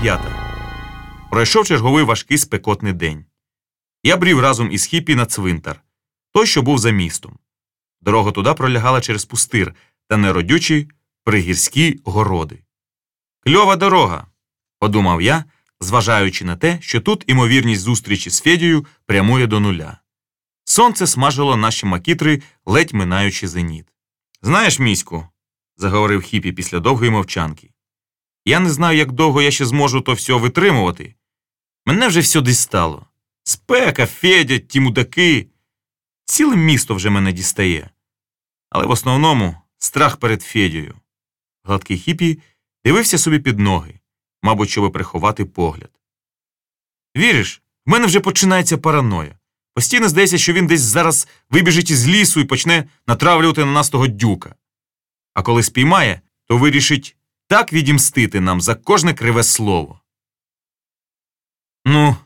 п'ята. Пройшов черговий важкий спекотний день. Я брів разом із хіпі на цвинтар, той, що був за містом. Дорога туди пролягала через пустир та неродючі пригірські городи. Кльова дорога, подумав я, зважаючи на те, що тут імовірність зустрічі з Федією прямує до нуля. Сонце смажило наші макітри, ледь минаючи зеніт. Знаєш, міську, заговорив хіпі після довгої мовчанки. Я не знаю, як довго я ще зможу то все витримувати. Мене вже все дістало. Спека, Федя, ті мудаки. Ціле місто вже мене дістає. Але в основному страх перед Федією. Гладкий хіпі дивився собі під ноги, мабуть, щоб приховати погляд. Віриш, в мене вже починається параноя. Постійно здається, що він десь зараз вибіжить із лісу і почне натравлювати на нас того дюка. А коли спіймає, то вирішить так відімстити нам за кожне криве слово. Ну,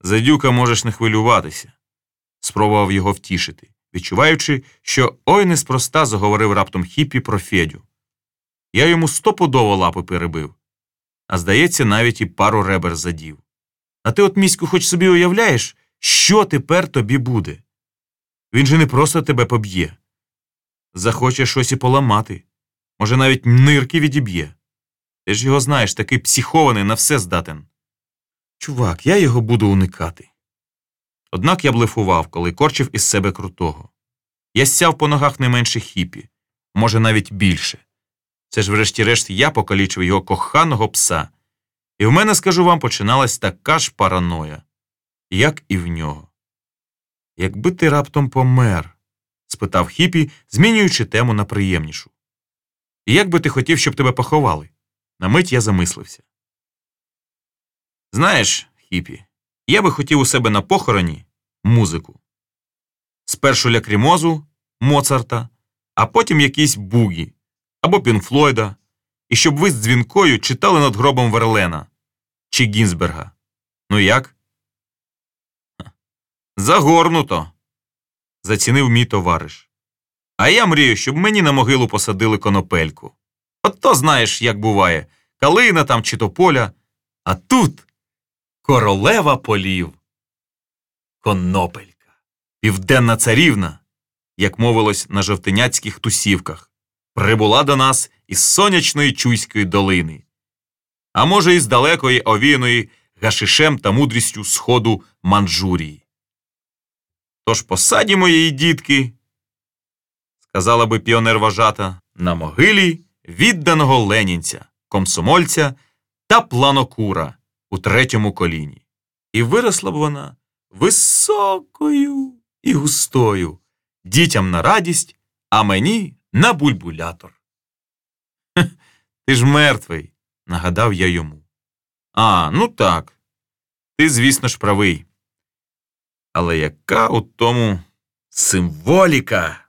за дюка можеш не хвилюватися, спробував його втішити, відчуваючи, що ой неспроста заговорив раптом хіпі про Федю. Я йому стопудово лапи перебив, а здається, навіть і пару ребер задів. А ти от міську хоч собі уявляєш, що тепер тобі буде? Він же не просто тебе поб'є. Захоче щось і поламати, може, навіть нирки відіб'є. Ти ж його знаєш, такий психований на все здатен. Чувак, я його буду уникати. Однак я блефував, коли корчив із себе крутого. Я сяв по ногах не менше хіпі, може, навіть більше. Це ж, врешті-решт, я покалічив його коханого пса, і в мене, скажу вам, починалась така ж параноя, як і в нього. Якби ти раптом помер? спитав хіпі, змінюючи тему на приємнішу. Як би ти хотів, щоб тебе поховали? На мить я замислився. Знаєш, хіпі, я би хотів у себе на похороні музику. Спершу лякрімозу Моцарта, а потім якісь бугі або Пінфлойда, і щоб ви з дзвінкою читали над гробом Верлена чи Гінзберга. Ну як? Загорнуто. зацінив мій товариш. А я мрію, щоб мені на могилу посадили конопельку. От то знаєш, як буває, калина там чи тополя, а тут королева полів. Конопелька, південна царівна, як мовилось на жовтеняцьких тусівках, прибула до нас із сонячної Чуйської долини, а може, із далекої овіяної гашишем та мудрістю сходу Манджурії. Тож посадімо її, дітки, сказала би піонер вожата, на могилі відданого ленінця, комсомольця та планокура у третьому коліні. І виросла б вона високою і густою, дітям на радість, а мені на бульбулятор. ти ж мертвий, нагадав я йому. А, ну так. Ти, звісно ж, правий. Але яка у тому символіка?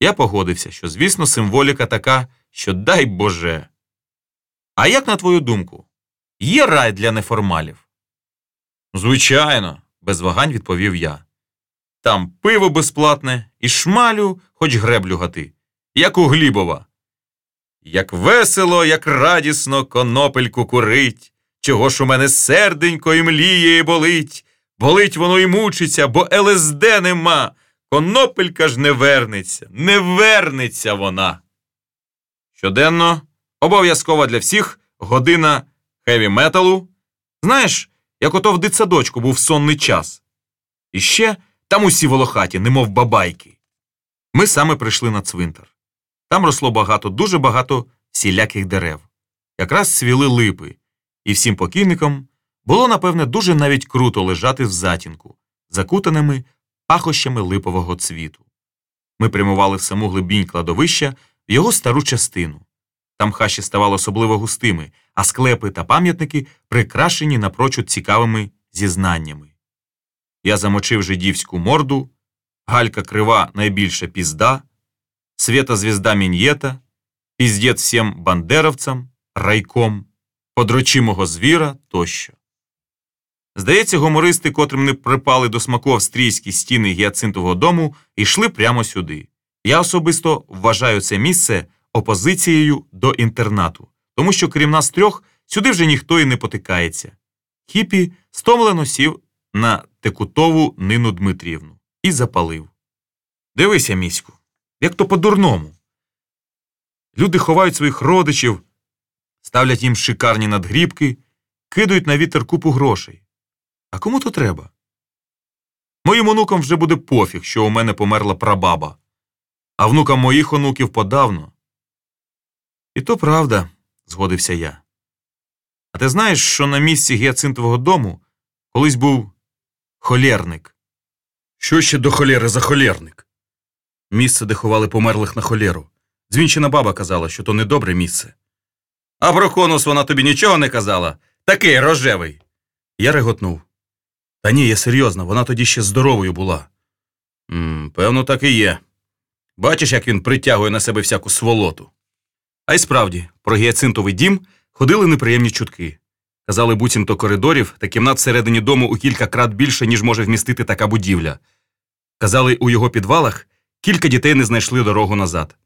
Я погодився, що, звісно, символіка така, що дай Боже. А як на твою думку, є рай для неформалів? Звичайно, без вагань відповів я. Там пиво безплатне і шмалю, хоч греблю гати, як у Глібова. Як весело, як радісно конопельку курить, чого ж у мене серденько і мліє і болить, болить воно і мучиться, бо ЛСД нема. Конопелька ж не вернеться, не вернеться вона. Щоденно обов'язкова для всіх година хеві металу. Знаєш, як ото в дитсадочку був сонний час. І ще там усі волохаті, немов бабайки. Ми саме прийшли на цвинтар. Там росло багато, дуже багато всіляких дерев. Якраз свіли липи, і всім покійникам було, напевне, дуже навіть круто лежати в затінку, закутаними пахощами липового цвіту. Ми прямували в саму глибінь кладовища його стару частину. Там хащі ставали особливо густими, а склепи та пам'ятники прикрашені напрочуд цікавими зізнаннями. Я замочив жидівську морду, галька крива найбільша пізда, свята звізда мін'єта, піздєт всім бандеровцям, райком, подрочимого звіра тощо. Здається, гумористи, котрим не припали до смаку австрійські стіни гіацинтового дому, йшли прямо сюди. Я особисто вважаю це місце опозицією до інтернату, тому що крім нас трьох сюди вже ніхто і не потикається. Хіпі стомлено сів на текутову Нину Дмитрівну і запалив. Дивися, міську, як то по-дурному. Люди ховають своїх родичів, ставлять їм шикарні надгрібки, кидають на вітер купу грошей. А кому то треба? Моїм онукам вже буде пофіг, що у мене померла прабаба, а внукам моїх онуків подавно. І то правда, згодився я. А ти знаєш, що на місці гіацинтового дому колись був холєрник? Що ще до холєри за холєрник? Місце, де ховали померлих на холєру. Дзвінчина баба казала, що то недобре місце. А про конус вона тобі нічого не казала? Такий рожевий. Я реготнув. Та ні, я серйозно, вона тоді ще здоровою була. м певно, так і є. Бачиш, як він притягує на себе всяку сволоту. А й справді, про гіацинтовий дім ходили неприємні чутки. Казали, буцімто коридорів та кімнат всередині дому у кілька крат більше, ніж може вмістити така будівля. Казали, у його підвалах кілька дітей не знайшли дорогу назад.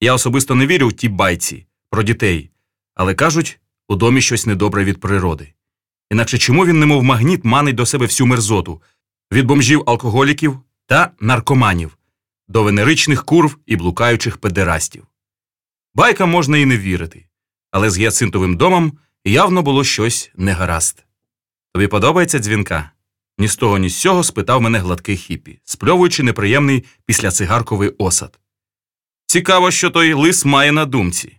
Я особисто не вірю в ті байці про дітей, але кажуть, у домі щось недобре від природи. Інакше чому він, немов магніт, манить до себе всю мерзоту від бомжів алкоголіків та наркоманів до венеричних курв і блукаючих педерастів. Байкам можна і не вірити, але з гіацинтовим домом явно було щось негаразд. Тобі подобається дзвінка? Ні з того, ні з сього спитав мене гладкий хіпі, спльовуючи неприємний післяцигарковий осад. Цікаво, що той лис має на думці.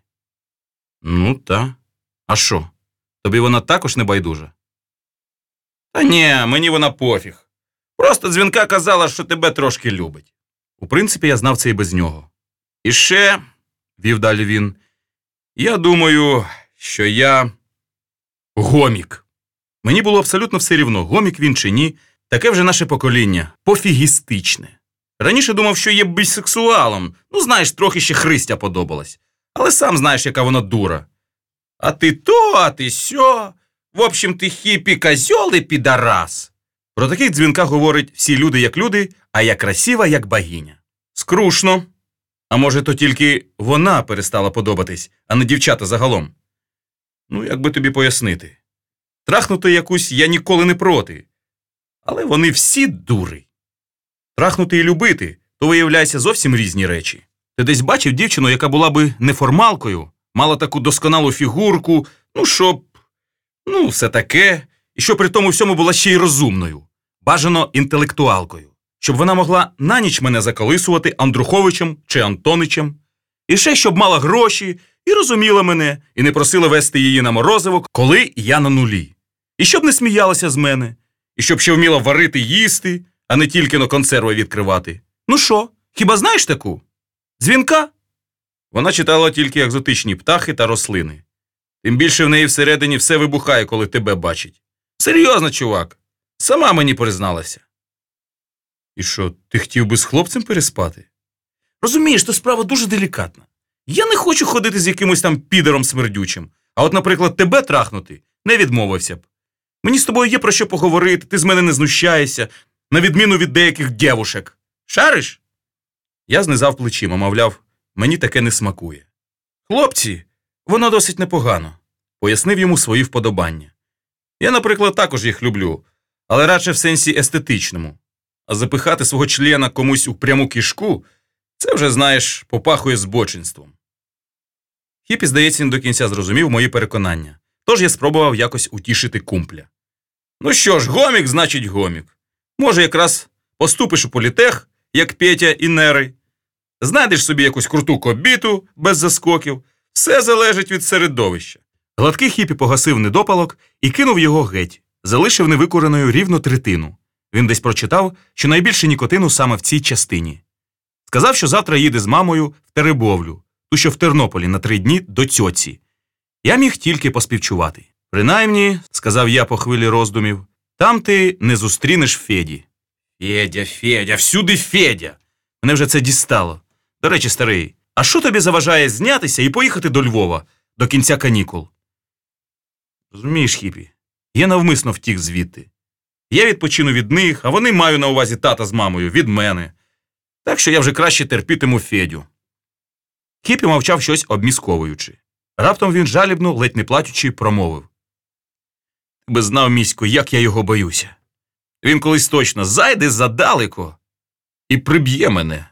Ну, та. А що? Тобі вона також не байдужа? Та ні, мені вона пофіг. Просто дзвінка казала, що тебе трошки любить. У принципі, я знав це і без нього. І ще, вів далі він, я думаю, що я гомік. Мені було абсолютно все рівно, гомік він чи ні. Таке вже наше покоління пофігістичне. Раніше думав, що є бісексуалом. Ну, знаєш, трохи ще Христя подобалась. Але сам знаєш, яка вона дура. А ти то, а ти сьо. В общем, ти хіпі козьол і підарас. Про таких дзвінках говорять всі люди як люди, а я красива, як богиня. Скрушно. А може, то тільки вона перестала подобатись, а не дівчата загалом. Ну, як би тобі пояснити. Трахнути якусь я ніколи не проти. Але вони всі дури. Трахнути і любити то виявляється зовсім різні речі. Ти десь бачив дівчину, яка була би неформалкою, мала таку досконалу фігурку, ну щоб, ну, все таке, і що при тому всьому була ще й розумною, бажано інтелектуалкою, щоб вона могла на ніч мене заколисувати Андруховичем чи Антоничем, і ще щоб мала гроші, і розуміла мене, і не просила вести її на морозиво, коли я на нулі. І щоб не сміялася з мене, і щоб ще вміла варити їсти, а не тільки на консерви відкривати. Ну що, хіба знаєш таку? Дзвінка? Вона читала тільки екзотичні птахи та рослини. Тим більше в неї всередині все вибухає, коли тебе бачить. Серйозно, чувак. Сама мені призналася. І що, ти хотів би з хлопцем переспати? Розумієш, то справа дуже делікатна. Я не хочу ходити з якимось там підером смердючим, а от, наприклад, тебе трахнути не відмовився б. Мені з тобою є про що поговорити, ти з мене не знущаєшся, на відміну від деяких дівушек. Шариш? Я знизав плечима, мовляв, мені таке не смакує. Хлопці, воно досить непогано, пояснив йому свої вподобання. Я, наприклад, також їх люблю, але радше в сенсі естетичному. А запихати свого члена комусь у пряму кишку це вже, знаєш, попахує збочинством. Хіпі, здається, не до кінця зрозумів мої переконання, тож я спробував якось утішити кумпля. Ну що ж, гомік, значить, гомік. Може, якраз поступиш у політех, як Петя і Нери, знайдеш собі якусь круту кобіту без заскоків, все залежить від середовища. Гладкий хіпі погасив недопалок і кинув його геть, залишив невикуреною рівно третину. Він десь прочитав, що найбільше нікотину саме в цій частині. Сказав, що завтра їде з мамою в Теребовлю, ту що в Тернополі на три дні до цьоці. Я міг тільки поспівчувати. Принаймні, сказав я по хвилі роздумів, там ти не зустрінеш Феді. Федя, Федя, всюди Федя. Мене вже це дістало. До речі, старий, а що тобі заважає знятися і поїхати до Львова до кінця канікул? Розумієш, хіпі, я навмисно втік звідти. Я відпочину від них, а вони маю на увазі тата з мамою від мене. Так що я вже краще терпітиму Федю. Хіпі мовчав щось обмісковуючи. Раптом він жалібно, ледь не плачучи, промовив би знав, місько, як я його боюся. Він колись точно зайде задалеко і приб'є мене.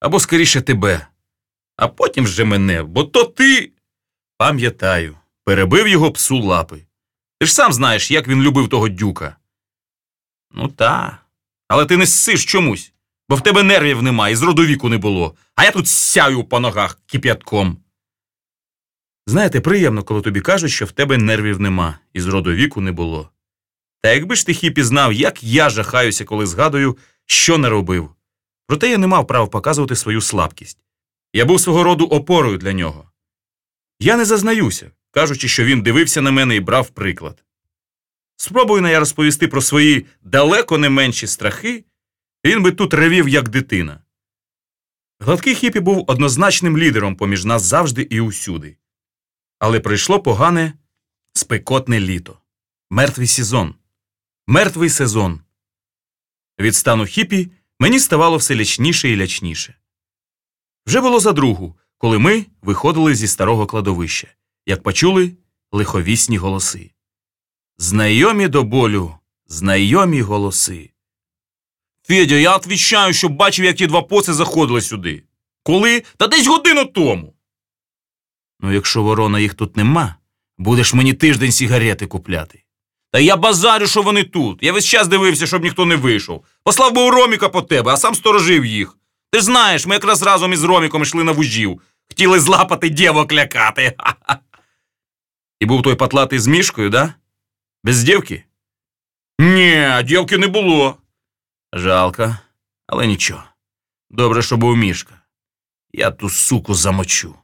Або скоріше тебе, а потім вже мене, бо то ти. Пам'ятаю, перебив його псу лапи. Ти ж сам знаєш, як він любив того дюка. Ну та. Але ти не ссиш чомусь, бо в тебе нервів нема і з роду віку не було, а я тут сяю по ногах кип'ятком. Знаєте, приємно, коли тобі кажуть, що в тебе нервів нема і з роду віку не було. Та якби ж ти хіпі знав, як я жахаюся, коли згадую, що не робив. Проте я не мав права показувати свою слабкість. Я був свого роду опорою для нього. Я не зазнаюся, кажучи, що він дивився на мене і брав приклад. Спробую на я розповісти про свої далеко не менші страхи, він би тут ревів, як дитина. Гладкий хіпі був однозначним лідером поміж нас завжди і усюди. Але прийшло погане, спекотне літо, мертвий сезон, мертвий сезон. Від стану хіпі мені ставало все лячніше і лячніше. Вже було за другу, коли ми виходили зі старого кладовища, як почули лиховісні голоси. Знайомі до болю, знайомі голоси. Федя, я відвічаю, що бачив, як ті два поци заходили сюди. Коли? Та десь годину тому. Ну, якщо ворона їх тут нема, будеш мені тиждень сігарети купляти. Та я базарю, що вони тут. Я весь час дивився, щоб ніхто не вийшов. Послав би у Роміка по тебе, а сам сторожив їх. Ти знаєш, ми якраз разом із Роміком йшли на вужів. Хотіли злапати дівок лякати. І був той патлатий з мішкою, да? Без дівки? Ні, дівки не було. Жалко, але нічого. Добре, що був мішка. Я ту суку замочу.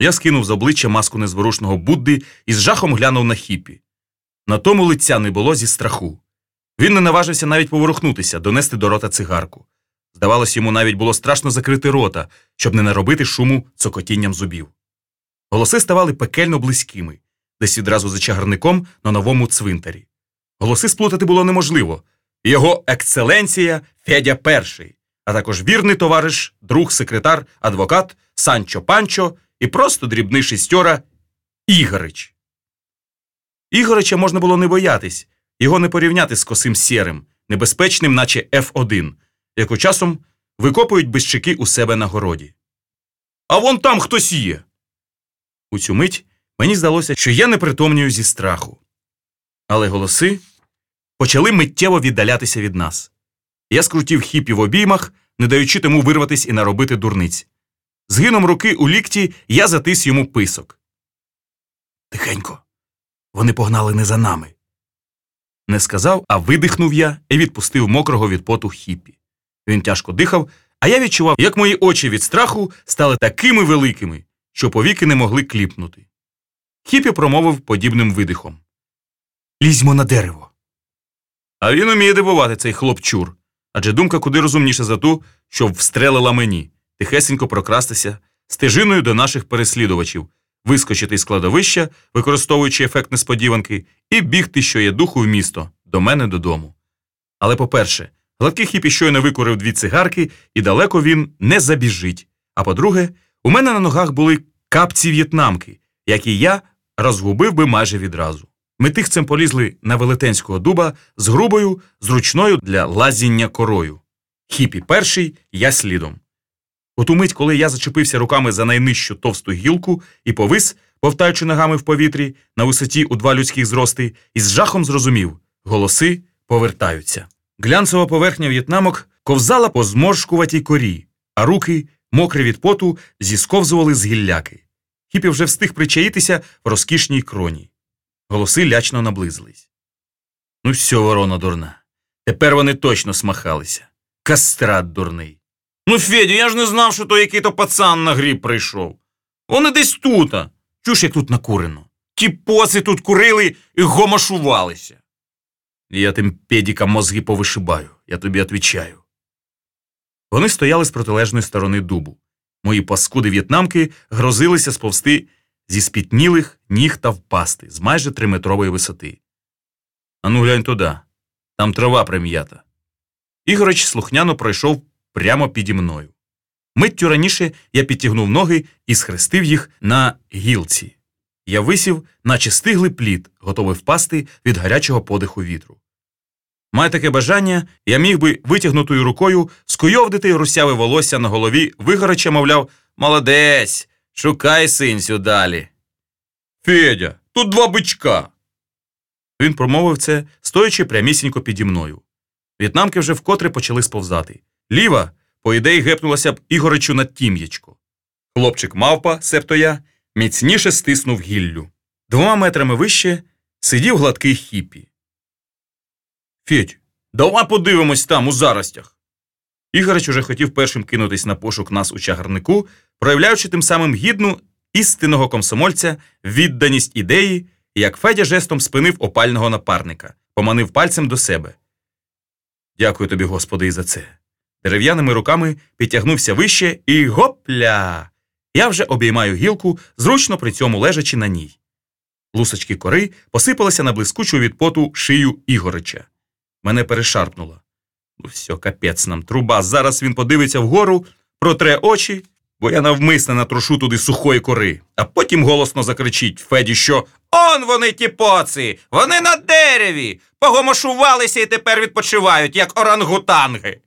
Я скинув з обличчя маску незворушного Будди і з жахом глянув на хіпі. На тому лиця не було зі страху. Він не наважився навіть поворухнутися, донести до рота цигарку. Здавалось, йому навіть було страшно закрити рота, щоб не наробити шуму цокотінням зубів. Голоси ставали пекельно близькими, десь відразу за чагарником на новому цвинтарі. Голоси сплутати було неможливо. Його екцеленція Федя Перший, а також вірний товариш, друг, секретар, адвокат Санчо Панчо і просто дрібний шістьора Ігорич. Ігорича можна було не боятись, його не порівняти з косим сірим, небезпечним, наче F1, яку часом викопують безчики у себе на городі. А вон там хтось є. У цю мить мені здалося, що я не притомнюю зі страху. Але голоси почали миттєво віддалятися від нас. Я скрутів хіпі в обіймах, не даючи тому вирватись і наробити дурниць. Згином руки у лікті я затис йому писок. Тихенько. Вони погнали не за нами. Не сказав, а видихнув я і відпустив мокрого від поту хіпі. Він тяжко дихав, а я відчував, як мої очі від страху стали такими великими, що повіки не могли кліпнути. Хіпі промовив подібним видихом. Лізьмо на дерево. А він уміє дивувати цей хлопчур, адже думка куди розумніша за ту, що встрелила мені, тихесенько прокрастися стежиною до наших переслідувачів, вискочити з кладовища, використовуючи ефект несподіванки, і бігти, що є духу в місто, до мене додому. Але по-перше, гладкий хіпі щойно викурив дві цигарки, і далеко він не забіжить. А по-друге, у мене на ногах були капці в'єтнамки, які я розгубив би майже відразу. Ми тихцем полізли на велетенського дуба з грубою, зручною для лазіння корою. Хіпі перший, я слідом. У ту мить, коли я зачепився руками за найнижчу товсту гілку і повис, повтаючи ногами в повітрі на висоті у два людських зрости, і з жахом зрозумів голоси повертаються. Глянцева поверхня в'єтнамок ковзала по зморшкуватій корі, а руки, мокрі від поту, зісковзували з гілляки. Хіпі вже встиг причаїтися в розкішній кроні. Голоси лячно наблизились. Ну, все, ворона дурна. Тепер вони точно смахалися. Кастрат дурний. Ну, Федя, я ж не знав, що то який-то пацан на гріб прийшов. Вони десь тута. Чуш, як тут накурено. Ті поси тут курили і гомошувалися. Я тим педікам мозги повишибаю, я тобі отвічаю. Вони стояли з протилежної сторони дубу. Мої паскуди в'єтнамки грозилися сповзти зі спітнілих ніг та впасти з майже триметрової висоти. Ану, глянь туди. Там трава прим'ята. Ігорич слухняно пройшов прямо піді мною. Миттю раніше я підтягнув ноги і схрестив їх на гілці. Я висів, наче стиглий плід, готовий впасти від гарячого подиху вітру. Має таке бажання, я міг би витягнутою рукою скуйовдити русяве волосся на голові Вигорача, мовляв, молодець, шукай синцю далі. Федя, тут два бичка. Він промовив це, стоячи прямісінько піді мною. В'єтнамки вже вкотре почали сповзати. Ліва, по ідеї, гепнулася б Ігоричу на тім'ячко. Хлопчик мавпа, себто я, міцніше стиснув гіллю. Двома метрами вище сидів гладкий хіпі. Федь, давай подивимось там, у заростях. Ігорич уже хотів першим кинутись на пошук нас у чагарнику, проявляючи тим самим гідну істинного комсомольця відданість ідеї, як Федя жестом спинив опального напарника, поманив пальцем до себе. Дякую тобі, Господи, і за це. Дерев'яними руками підтягнувся вище і гопля! Я вже обіймаю гілку, зручно при цьому лежачи на ній. Лусочки кори посипалися на блискучу від поту шию Ігорича. Мене перешарпнуло. Ну, все, капець нам, труба. Зараз він подивиться вгору, протре очі, бо я навмисне натрушу туди сухої кори, а потім голосно закричить Феді, що Он вони, ті поци! Вони на дереві! Погомошувалися і тепер відпочивають, як орангутанги.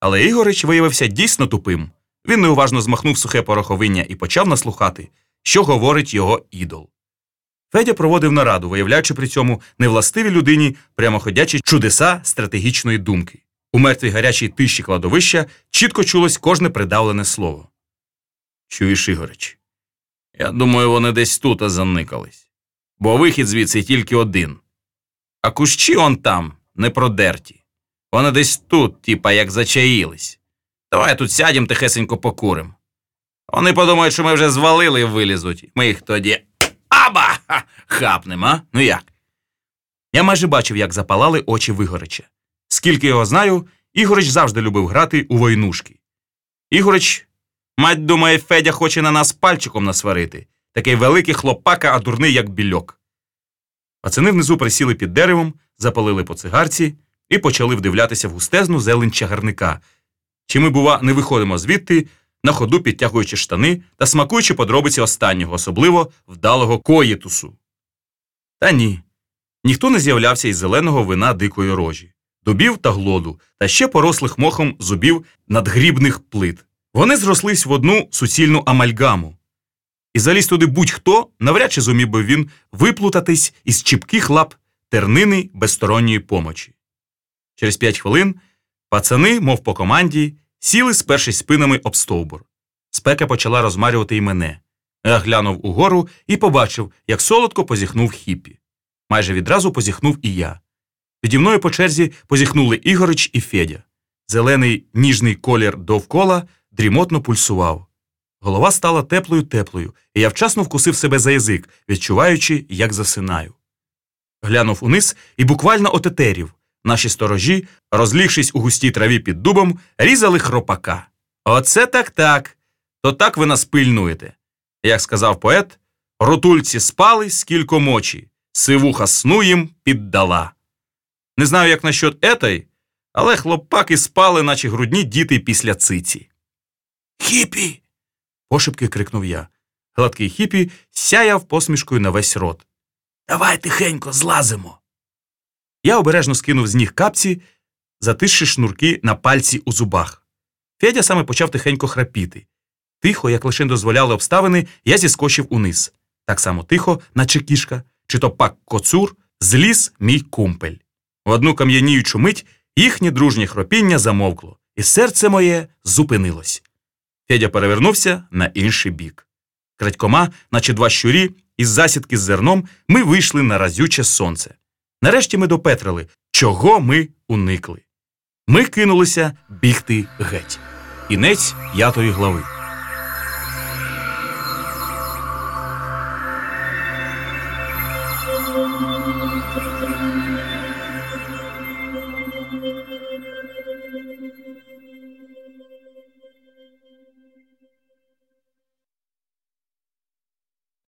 Але Ігорич виявився дійсно тупим. Він неуважно змахнув сухе пороховиння і почав наслухати, що говорить його ідол. Федя проводив нараду, виявляючи при цьому невластивій людині прямоходячі чудеса стратегічної думки. У мертвій гарячій тиші кладовища чітко чулось кожне придавлене слово. Чуєш, Ігорич? Я думаю, вони десь тут заникались. Бо вихід звідси тільки один. А кущі он там не продерті. Вони десь тут, типа, як зачаїлись. Давай тут сядем тихесенько покурим. Вони подумають, що ми вже звалили і вилізуть. Ми їх тоді аба! Хапнем, а? Ну як? Я майже бачив, як запалали очі Вигорича. Скільки його знаю, Ігорич завжди любив грати у войнушки. Ігорич, мать думає, Федя хоче на нас пальчиком насварити. Такий великий хлопака, а дурний, як більок. Пацани внизу присіли під деревом, запалили по цигарці і почали вдивлятися в густезну зелень чагарника. Чи ми, бува, не виходимо звідти, на ходу підтягуючи штани та смакуючи подробиці останнього, особливо вдалого коїтусу. Та ні. Ніхто не з'являвся із зеленого вина дикої рожі, дубів та глоду, та ще порослих мохом зубів надгрібних плит. Вони зрослись в одну суцільну амальгаму. І заліз туди будь-хто, навряд чи зумів би він виплутатись із чіпких лап тернини безсторонньої помочі. Через п'ять хвилин пацани, мов по команді, сіли, спершись спинами об стовбур. Спека почала розмарювати й мене. Я глянув угору і побачив, як солодко позіхнув хіпі. Майже відразу позіхнув і я. Піді мною по черзі позіхнули Ігорич і Федя. Зелений ніжний колір довкола дрімотно пульсував. Голова стала теплою теплою, і я вчасно вкусив себе за язик, відчуваючи, як засинаю. Глянув униз і буквально отетерів. Наші сторожі, розлігшись у густій траві під дубом, різали хропака. Оце так так. То так ви нас пильнуєте. Як сказав поет, ротульці спали скілько мочі, сивуха сну їм піддала. Не знаю, як насчет етой, але хлопаки спали, наче грудні діти після циці. Хіпі. пошепки крикнув я. Гладкий хіпі сяяв посмішкою на весь рот. Давай тихенько злазимо. Я обережно скинув з ніг капці, затисши шнурки на пальці у зубах. Федя саме почав тихенько храпіти. Тихо, як лише дозволяли обставини, я зіскочив униз. Так само тихо, наче кішка, чи то пак коцур, зліз мій кумпель. В одну кам'яніючу мить їхнє дружнє хропіння замовкло, і серце моє зупинилось. Федя перевернувся на інший бік. Крадькома, наче два щурі, із засідки з зерном ми вийшли на разюче сонце. Нарешті ми допетрили, чого ми уникли. Ми кинулися бігти геть. Кінець п'ятої глави.